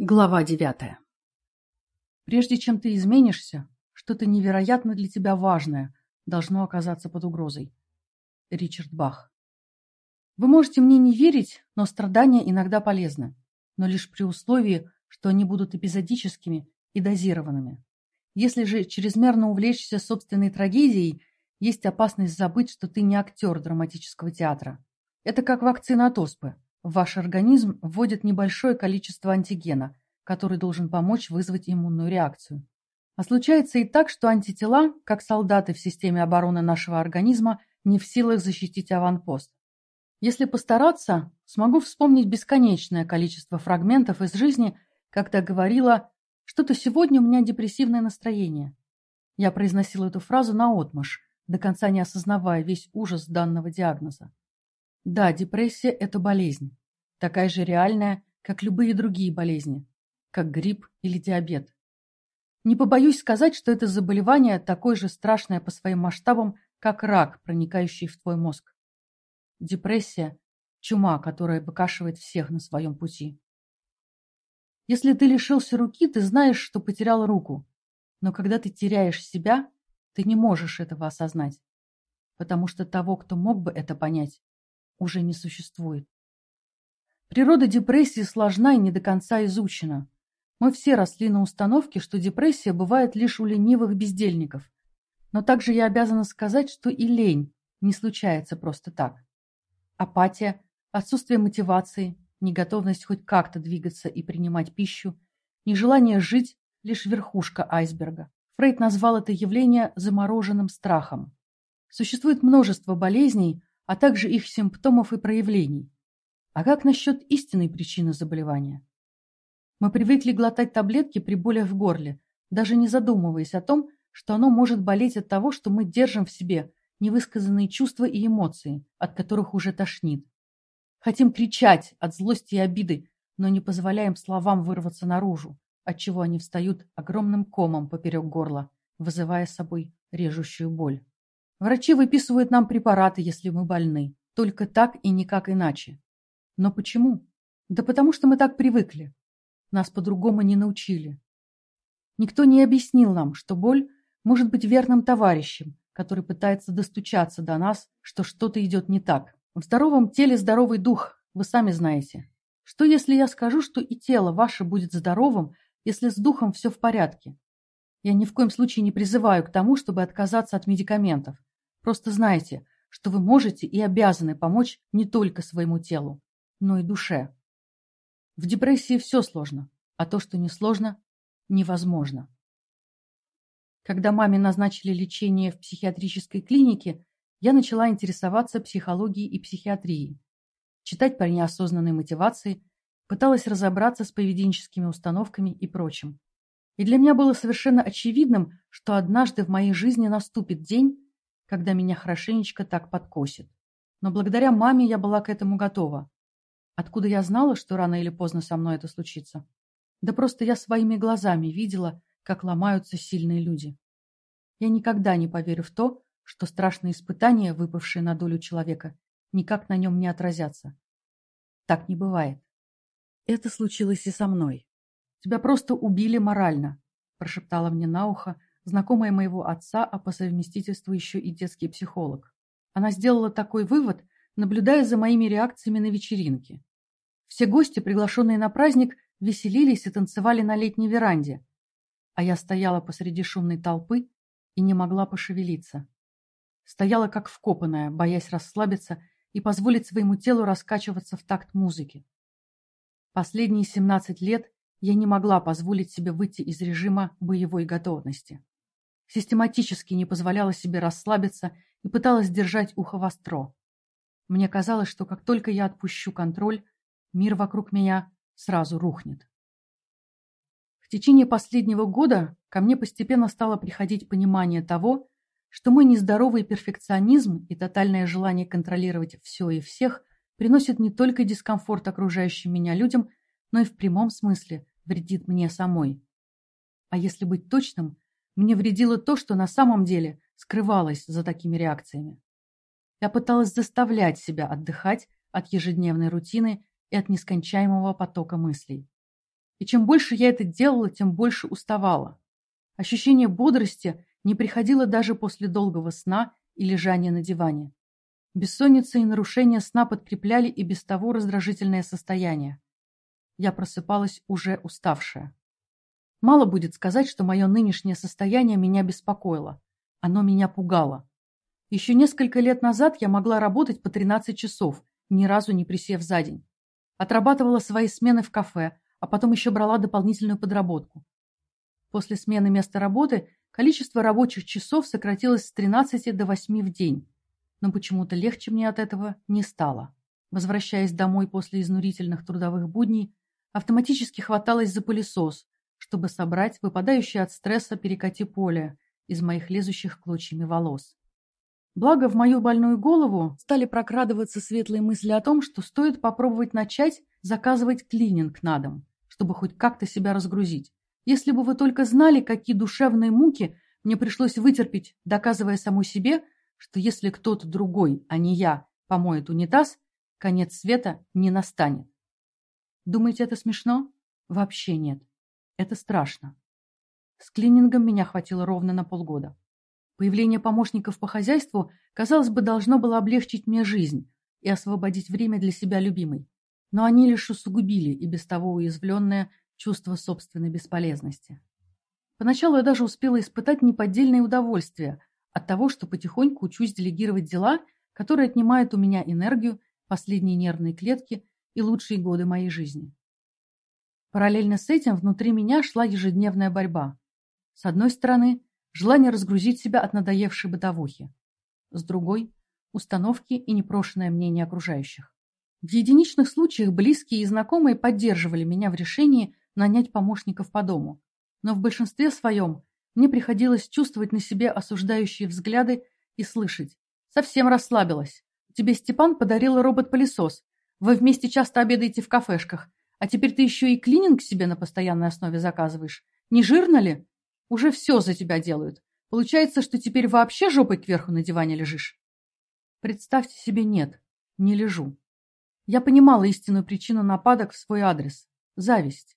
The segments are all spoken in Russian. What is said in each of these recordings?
Глава девятая. Прежде чем ты изменишься, что-то невероятно для тебя важное должно оказаться под угрозой. Ричард Бах. Вы можете мне не верить, но страдания иногда полезны, но лишь при условии, что они будут эпизодическими и дозированными. Если же чрезмерно увлечься собственной трагедией, есть опасность забыть, что ты не актер драматического театра. Это как вакцина от оспы. В ваш организм вводят небольшое количество антигена, который должен помочь вызвать иммунную реакцию. А случается и так, что антитела, как солдаты в системе обороны нашего организма, не в силах защитить аванпост. Если постараться, смогу вспомнить бесконечное количество фрагментов из жизни, когда говорила «что-то сегодня у меня депрессивное настроение». Я произносила эту фразу наотмашь, до конца не осознавая весь ужас данного диагноза. Да, депрессия – это болезнь, такая же реальная, как любые другие болезни, как грипп или диабет. Не побоюсь сказать, что это заболевание такое же страшное по своим масштабам, как рак, проникающий в твой мозг. Депрессия – чума, которая выкашивает всех на своем пути. Если ты лишился руки, ты знаешь, что потерял руку. Но когда ты теряешь себя, ты не можешь этого осознать. Потому что того, кто мог бы это понять, уже не существует. Природа депрессии сложна и не до конца изучена. Мы все росли на установке, что депрессия бывает лишь у ленивых бездельников. Но также я обязана сказать, что и лень не случается просто так. Апатия, отсутствие мотивации, неготовность хоть как-то двигаться и принимать пищу, нежелание жить – лишь верхушка айсберга. Фрейд назвал это явление замороженным страхом. Существует множество болезней, а также их симптомов и проявлений. А как насчет истинной причины заболевания? Мы привыкли глотать таблетки при болях в горле, даже не задумываясь о том, что оно может болеть от того, что мы держим в себе невысказанные чувства и эмоции, от которых уже тошнит. Хотим кричать от злости и обиды, но не позволяем словам вырваться наружу, отчего они встают огромным комом поперек горла, вызывая собой режущую боль. Врачи выписывают нам препараты, если мы больны. Только так и никак иначе. Но почему? Да потому что мы так привыкли. Нас по-другому не научили. Никто не объяснил нам, что боль может быть верным товарищем, который пытается достучаться до нас, что что-то идет не так. В здоровом теле здоровый дух, вы сами знаете. Что если я скажу, что и тело ваше будет здоровым, если с духом все в порядке? Я ни в коем случае не призываю к тому, чтобы отказаться от медикаментов. Просто знайте, что вы можете и обязаны помочь не только своему телу, но и душе. В депрессии все сложно, а то, что не сложно, невозможно. Когда маме назначили лечение в психиатрической клинике, я начала интересоваться психологией и психиатрией, читать про неосознанные мотивации, пыталась разобраться с поведенческими установками и прочим. И для меня было совершенно очевидным, что однажды в моей жизни наступит день, когда меня хорошенечко так подкосит. Но благодаря маме я была к этому готова. Откуда я знала, что рано или поздно со мной это случится? Да просто я своими глазами видела, как ломаются сильные люди. Я никогда не поверю в то, что страшные испытания, выпавшие на долю человека, никак на нем не отразятся. Так не бывает. Это случилось и со мной. Тебя просто убили морально, прошептала мне на ухо знакомая моего отца, а по совместительству еще и детский психолог. Она сделала такой вывод, наблюдая за моими реакциями на вечеринке. Все гости, приглашенные на праздник, веселились и танцевали на летней веранде, а я стояла посреди шумной толпы и не могла пошевелиться. Стояла как вкопанная, боясь расслабиться и позволить своему телу раскачиваться в такт музыки. Последние 17 лет я не могла позволить себе выйти из режима боевой готовности систематически не позволяла себе расслабиться и пыталась держать ухо востро. Мне казалось, что как только я отпущу контроль, мир вокруг меня сразу рухнет. В течение последнего года ко мне постепенно стало приходить понимание того, что мой нездоровый перфекционизм и тотальное желание контролировать все и всех приносит не только дискомфорт окружающим меня людям, но и в прямом смысле вредит мне самой. А если быть точным, мне вредило то, что на самом деле скрывалось за такими реакциями. Я пыталась заставлять себя отдыхать от ежедневной рутины и от нескончаемого потока мыслей. И чем больше я это делала, тем больше уставала. Ощущение бодрости не приходило даже после долгого сна и лежания на диване. Бессонница и нарушение сна подкрепляли и без того раздражительное состояние. Я просыпалась уже уставшая. Мало будет сказать, что мое нынешнее состояние меня беспокоило. Оно меня пугало. Еще несколько лет назад я могла работать по 13 часов, ни разу не присев за день. Отрабатывала свои смены в кафе, а потом еще брала дополнительную подработку. После смены места работы количество рабочих часов сократилось с 13 до 8 в день. Но почему-то легче мне от этого не стало. Возвращаясь домой после изнурительных трудовых будней, автоматически хваталась за пылесос, чтобы собрать выпадающее от стресса перекати поле из моих лезущих клочьями волос. Благо, в мою больную голову стали прокрадываться светлые мысли о том, что стоит попробовать начать заказывать клининг на дом, чтобы хоть как-то себя разгрузить. Если бы вы только знали, какие душевные муки мне пришлось вытерпеть, доказывая самой себе, что если кто-то другой, а не я, помоет унитаз, конец света не настанет. Думаете, это смешно? Вообще нет. Это страшно. С клинингом меня хватило ровно на полгода. Появление помощников по хозяйству, казалось бы, должно было облегчить мне жизнь и освободить время для себя любимой. Но они лишь усугубили и без того уязвленное чувство собственной бесполезности. Поначалу я даже успела испытать неподдельное удовольствие от того, что потихоньку учусь делегировать дела, которые отнимают у меня энергию, последние нервные клетки и лучшие годы моей жизни. Параллельно с этим внутри меня шла ежедневная борьба. С одной стороны, желание разгрузить себя от надоевшей бытовухи. С другой – установки и непрошенное мнение окружающих. В единичных случаях близкие и знакомые поддерживали меня в решении нанять помощников по дому, но в большинстве своем мне приходилось чувствовать на себе осуждающие взгляды и слышать. Совсем расслабилась. Тебе Степан подарил робот-пылесос. Вы вместе часто обедаете в кафешках. А теперь ты еще и клининг себе на постоянной основе заказываешь. Не жирно ли? Уже все за тебя делают. Получается, что теперь вообще жопой кверху на диване лежишь? Представьте себе, нет, не лежу. Я понимала истинную причину нападок в свой адрес – зависть.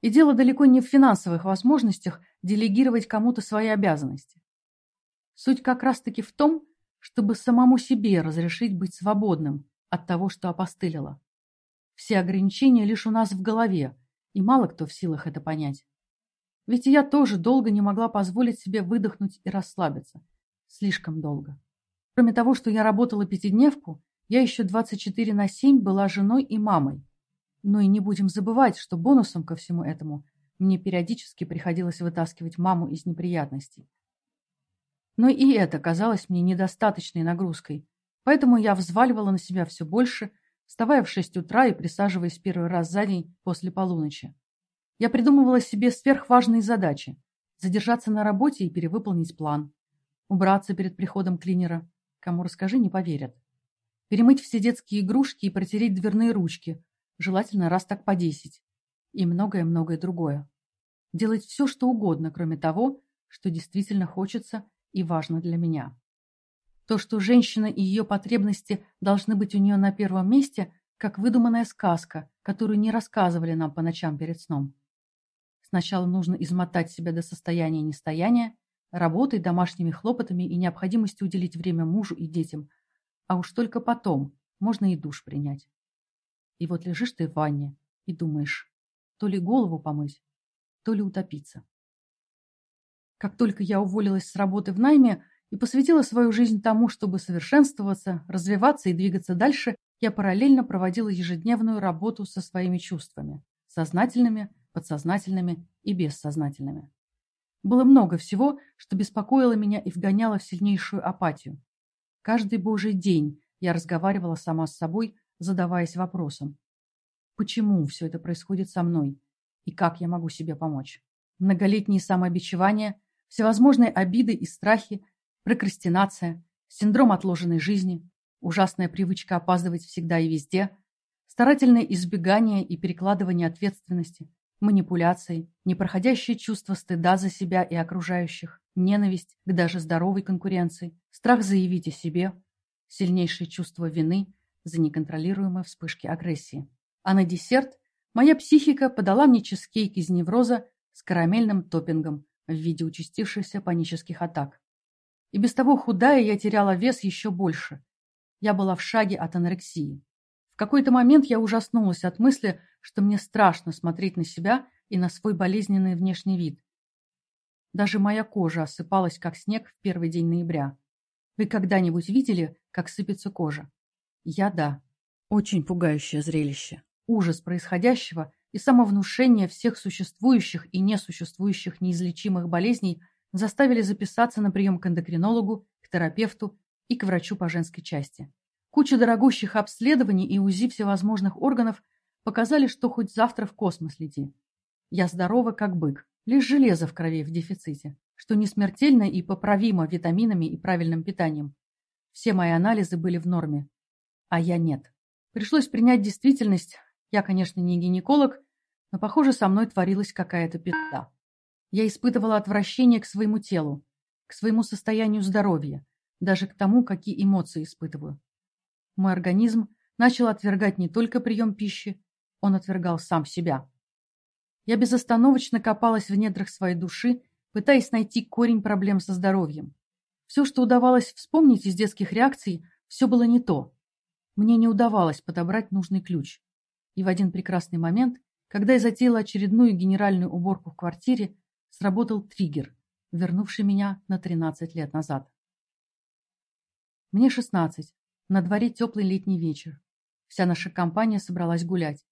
И дело далеко не в финансовых возможностях делегировать кому-то свои обязанности. Суть как раз-таки в том, чтобы самому себе разрешить быть свободным от того, что опостылило. Все ограничения лишь у нас в голове, и мало кто в силах это понять. Ведь я тоже долго не могла позволить себе выдохнуть и расслабиться. Слишком долго. Кроме того, что я работала пятидневку, я еще 24 на 7 была женой и мамой. Но и не будем забывать, что бонусом ко всему этому мне периодически приходилось вытаскивать маму из неприятностей. Но и это казалось мне недостаточной нагрузкой, поэтому я взваливала на себя все больше, вставая в 6 утра и присаживаясь первый раз за день после полуночи. Я придумывала себе сверхважные задачи. Задержаться на работе и перевыполнить план. Убраться перед приходом клинера. Кому расскажи, не поверят. Перемыть все детские игрушки и протереть дверные ручки. Желательно раз так по десять. И многое-многое другое. Делать все, что угодно, кроме того, что действительно хочется и важно для меня. То, что женщина и ее потребности должны быть у нее на первом месте, как выдуманная сказка, которую не рассказывали нам по ночам перед сном. Сначала нужно измотать себя до состояния нестояния, работой, домашними хлопотами и необходимостью уделить время мужу и детям, а уж только потом можно и душ принять. И вот лежишь ты в ванне и думаешь, то ли голову помыть, то ли утопиться. Как только я уволилась с работы в найме и посвятила свою жизнь тому, чтобы совершенствоваться, развиваться и двигаться дальше, я параллельно проводила ежедневную работу со своими чувствами, сознательными, подсознательными и бессознательными. Было много всего, что беспокоило меня и вгоняло в сильнейшую апатию. Каждый божий день я разговаривала сама с собой, задаваясь вопросом. Почему все это происходит со мной? И как я могу себе помочь? Многолетние самообичевания, всевозможные обиды и страхи, прокрастинация, синдром отложенной жизни, ужасная привычка опаздывать всегда и везде, старательное избегание и перекладывание ответственности, манипуляции, непроходящее чувство стыда за себя и окружающих, ненависть к даже здоровой конкуренции, страх заявить о себе, сильнейшее чувство вины за неконтролируемые вспышки агрессии. А на десерт моя психика подала мне чизкейк из невроза с карамельным топпингом в виде участившихся панических атак. И без того худая я теряла вес еще больше. Я была в шаге от анорексии. В какой-то момент я ужаснулась от мысли, что мне страшно смотреть на себя и на свой болезненный внешний вид. Даже моя кожа осыпалась, как снег в первый день ноября. Вы когда-нибудь видели, как сыпется кожа? Я да. Очень пугающее зрелище. Ужас происходящего и самовнушение всех существующих и несуществующих неизлечимых болезней заставили записаться на прием к эндокринологу, к терапевту и к врачу по женской части. Куча дорогущих обследований и УЗИ всевозможных органов показали, что хоть завтра в космос лети. Я здорова, как бык, лишь железо в крови в дефиците, что не смертельно и поправимо витаминами и правильным питанием. Все мои анализы были в норме, а я нет. Пришлось принять действительность. Я, конечно, не гинеколог, но, похоже, со мной творилась какая-то пизда. Я испытывала отвращение к своему телу, к своему состоянию здоровья, даже к тому, какие эмоции испытываю. Мой организм начал отвергать не только прием пищи, он отвергал сам себя. Я безостановочно копалась в недрах своей души, пытаясь найти корень проблем со здоровьем. Все, что удавалось вспомнить из детских реакций, все было не то. Мне не удавалось подобрать нужный ключ. И в один прекрасный момент, когда я затеяла очередную генеральную уборку в квартире, сработал триггер, вернувший меня на 13 лет назад. Мне 16. На дворе теплый летний вечер. Вся наша компания собралась гулять.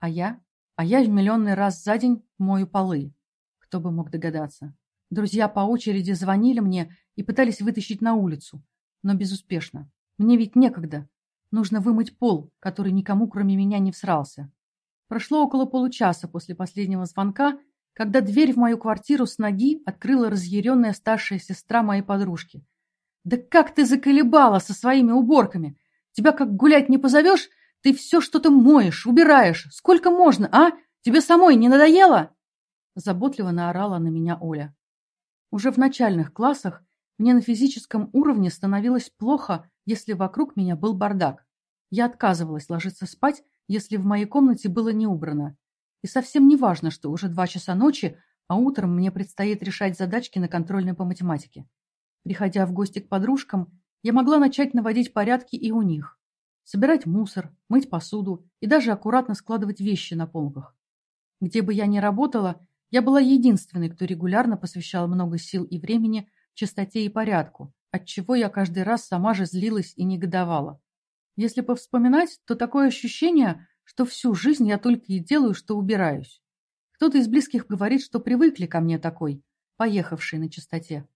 А я? А я в миллионный раз за день мою полы. Кто бы мог догадаться. Друзья по очереди звонили мне и пытались вытащить на улицу, но безуспешно. Мне ведь некогда. Нужно вымыть пол, который никому, кроме меня, не всрался. Прошло около получаса после последнего звонка, когда дверь в мою квартиру с ноги открыла разъяренная старшая сестра моей подружки. «Да как ты заколебала со своими уборками! Тебя как гулять не позовешь, ты все что-то моешь, убираешь. Сколько можно, а? Тебе самой не надоело?» Заботливо наорала на меня Оля. Уже в начальных классах мне на физическом уровне становилось плохо, если вокруг меня был бардак. Я отказывалась ложиться спать, если в моей комнате было не убрано. И совсем не важно, что уже два часа ночи, а утром мне предстоит решать задачки на контрольной по математике. Приходя в гости к подружкам, я могла начать наводить порядки и у них. Собирать мусор, мыть посуду и даже аккуратно складывать вещи на полках. Где бы я ни работала, я была единственной, кто регулярно посвящал много сил и времени чистоте и порядку, отчего я каждый раз сама же злилась и негодовала. Если повспоминать, то такое ощущение, что всю жизнь я только и делаю, что убираюсь. Кто-то из близких говорит, что привыкли ко мне такой, поехавшей на чистоте.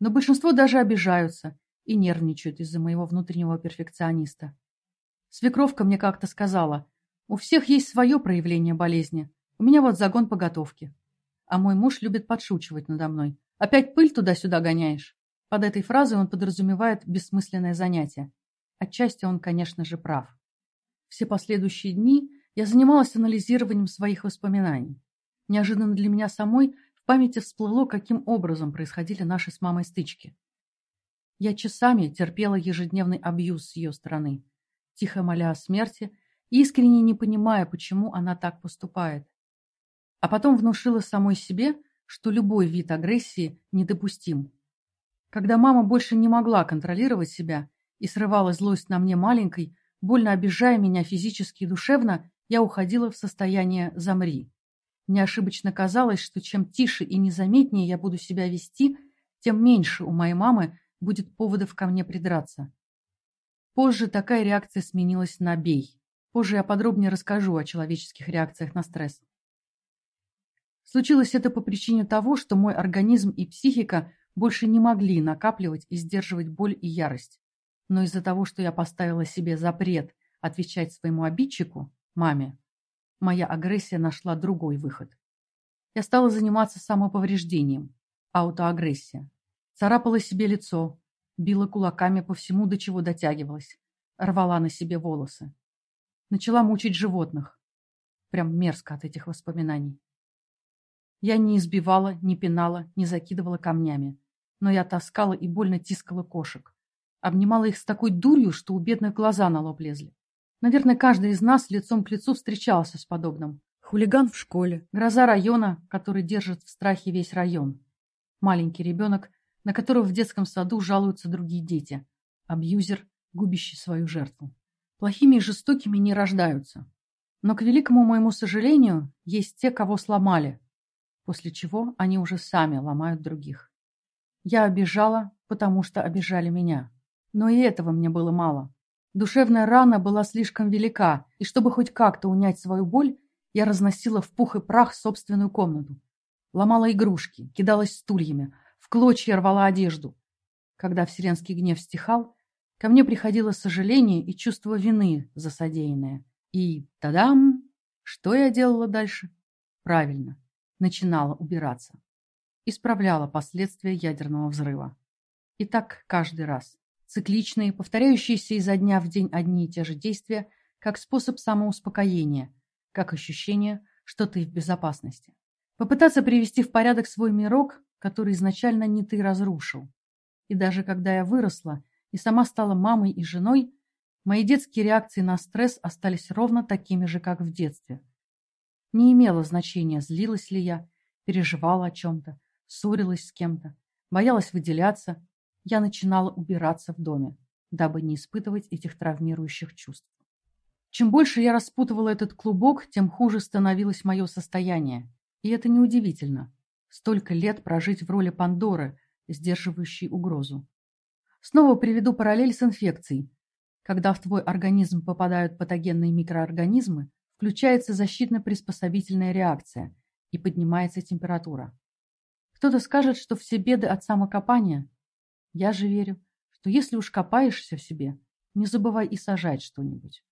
Но большинство даже обижаются и нервничают из-за моего внутреннего перфекциониста. Свекровка мне как-то сказала, у всех есть свое проявление болезни, у меня вот загон по готовке. А мой муж любит подшучивать надо мной. Опять пыль туда-сюда гоняешь? Под этой фразой он подразумевает бессмысленное занятие. Отчасти он, конечно же, прав. Все последующие дни я занималась анализированием своих воспоминаний. Неожиданно для меня самой в памяти всплыло, каким образом происходили наши с мамой стычки. Я часами терпела ежедневный абьюз с ее стороны, тихо моля о смерти, искренне не понимая, почему она так поступает. А потом внушила самой себе, что любой вид агрессии недопустим. Когда мама больше не могла контролировать себя и срывала злость на мне маленькой, больно обижая меня физически и душевно, я уходила в состояние «замри». Мне ошибочно казалось, что чем тише и незаметнее я буду себя вести, тем меньше у моей мамы будет поводов ко мне придраться. Позже такая реакция сменилась на «бей». Позже я подробнее расскажу о человеческих реакциях на стресс. Случилось это по причине того, что мой организм и психика больше не могли накапливать и сдерживать боль и ярость. Но из-за того, что я поставила себе запрет отвечать своему обидчику, маме, моя агрессия нашла другой выход. Я стала заниматься самоповреждением, аутоагрессия. Царапала себе лицо, била кулаками по всему, до чего дотягивалась, рвала на себе волосы. Начала мучить животных. Прям мерзко от этих воспоминаний. Я не избивала, не пинала, не закидывала камнями. Но я таскала и больно тискала кошек. Обнимала их с такой дурью, что у бедных глаза на лоб лезли. Наверное, каждый из нас лицом к лицу встречался с подобным. Хулиган в школе, гроза района, который держит в страхе весь район. Маленький ребенок, на которого в детском саду жалуются другие дети. Абьюзер, губящий свою жертву. Плохими и жестокими не рождаются. Но, к великому моему сожалению, есть те, кого сломали, после чего они уже сами ломают других. Я обижала, потому что обижали меня. Но и этого мне было мало. Душевная рана была слишком велика, и чтобы хоть как-то унять свою боль, я разносила в пух и прах собственную комнату. Ломала игрушки, кидалась стульями, в клочья рвала одежду. Когда вселенский гнев стихал, ко мне приходило сожаление и чувство вины за содеянное. И, тадам, что я делала дальше? Правильно, начинала убираться. Исправляла последствия ядерного взрыва. И так каждый раз. Цикличные, повторяющиеся изо дня в день одни и те же действия, как способ самоуспокоения, как ощущение, что ты в безопасности. Попытаться привести в порядок свой мирок, который изначально не ты разрушил. И даже когда я выросла и сама стала мамой и женой, мои детские реакции на стресс остались ровно такими же, как в детстве. Не имело значения, злилась ли я, переживала о чем-то, ссорилась с кем-то, боялась выделяться. Я начинала убираться в доме, дабы не испытывать этих травмирующих чувств. Чем больше я распутывала этот клубок, тем хуже становилось мое состояние. И это неудивительно. Столько лет прожить в роли Пандоры, сдерживающей угрозу. Снова приведу параллель с инфекцией. Когда в твой организм попадают патогенные микроорганизмы, включается защитно-приспособительная реакция и поднимается температура. Кто-то скажет, что все беды от самокопания. Я же верю, что если уж копаешься в себе, не забывай и сажать что-нибудь.